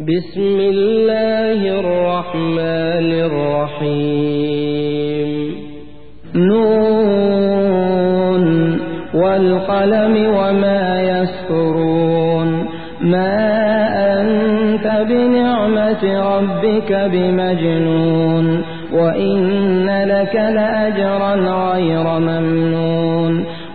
بسم الله الرحمن الرحيم نون والقلم وما يسطرون ما أنت بنعمة ربك بمجنون وإن لك لأجرا غير ممنون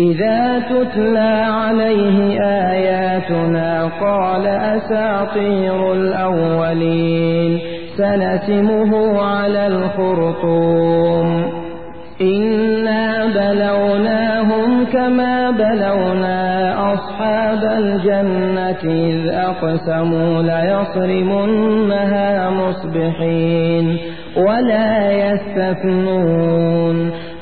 إذا تتلى عليه آياتنا قال أساطير الأولين سنتمه على الخرطوم. إنا بلوناهم كما بلونا أصحاب الجنة إذ أقسموا ليصرمنها مصبحين ولا يستثنون.